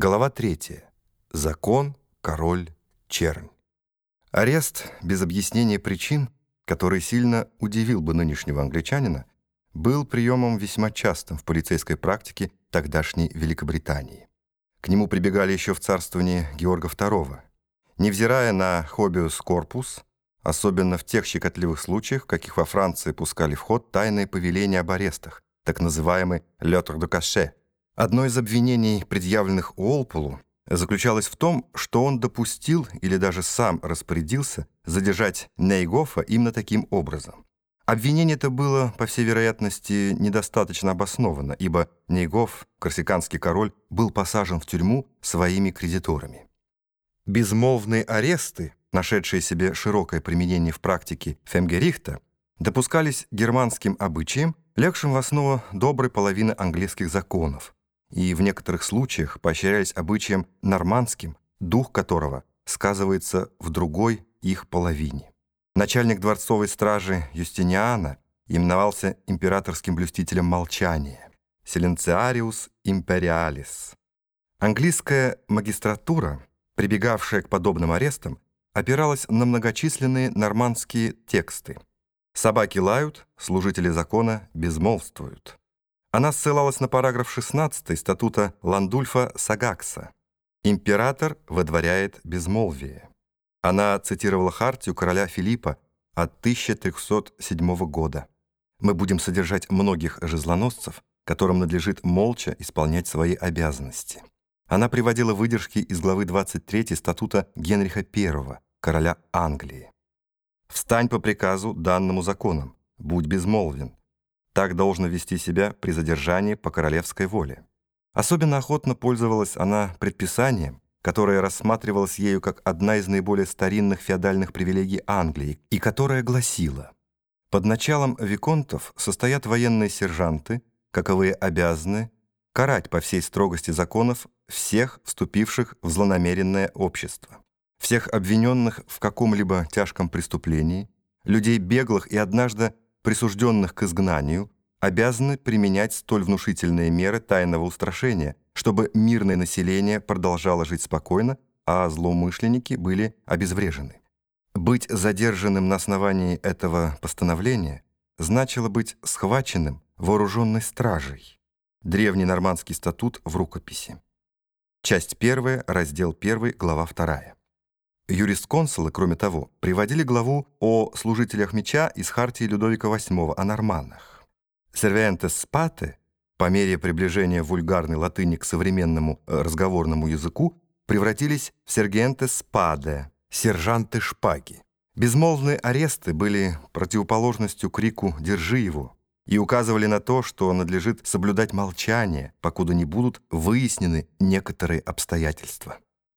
Глава 3. Закон, король, чернь. Арест без объяснения причин, который сильно удивил бы нынешнего англичанина, был приемом весьма частым в полицейской практике тогдашней Великобритании. К нему прибегали еще в царствовании Георга II. Невзирая на хобиус корпус, особенно в тех щекотливых случаях, каких во Франции пускали в ход тайные повеления об арестах, так называемый «летр де каше», Одно из обвинений, предъявленных Уолполу, заключалось в том, что он допустил или даже сам распорядился задержать Нейгофа именно таким образом. Обвинение это было, по всей вероятности, недостаточно обосновано, ибо Нейгоф, корсиканский король, был посажен в тюрьму своими кредиторами. Безмолвные аресты, нашедшие себе широкое применение в практике Фемгерихта, допускались германским обычаем, легшим в основу доброй половины английских законов – и в некоторых случаях поощрялись обычаем нормандским, дух которого сказывается в другой их половине. Начальник дворцовой стражи Юстиниана именовался императорским блюстителем молчания Селенциариус империалис. Английская магистратура, прибегавшая к подобным арестам, опиралась на многочисленные нормандские тексты. «Собаки лают, служители закона безмолвствуют». Она ссылалась на параграф 16 статута Ландульфа Сагакса «Император водворяет безмолвие». Она цитировала хартию короля Филиппа от 1307 года. «Мы будем содержать многих жезлоносцев, которым надлежит молча исполнять свои обязанности». Она приводила выдержки из главы 23 статута Генриха I, короля Англии. «Встань по приказу, данному законом, будь безмолвен, так должно вести себя при задержании по королевской воле. Особенно охотно пользовалась она предписанием, которое рассматривалось ею как одна из наиболее старинных феодальных привилегий Англии и которое гласило «Под началом виконтов состоят военные сержанты, каковые обязаны карать по всей строгости законов всех вступивших в злонамеренное общество, всех обвиненных в каком-либо тяжком преступлении, людей беглых и однажды присужденных к изгнанию, обязаны применять столь внушительные меры тайного устрашения, чтобы мирное население продолжало жить спокойно, а злоумышленники были обезврежены. Быть задержанным на основании этого постановления значило быть схваченным вооруженной стражей. Древний нормандский статут в рукописи. Часть 1, раздел 1, глава 2. Юрисконсулы, кроме того, приводили главу о служителях меча из Хартии Людовика VIII о норманнах. Сервиентес спате, по мере приближения вульгарной латыни к современному э, разговорному языку, превратились в сергентес спаде, сержанты шпаги. Безмолвные аресты были противоположностью крику «держи его» и указывали на то, что надлежит соблюдать молчание, покуда не будут выяснены некоторые обстоятельства.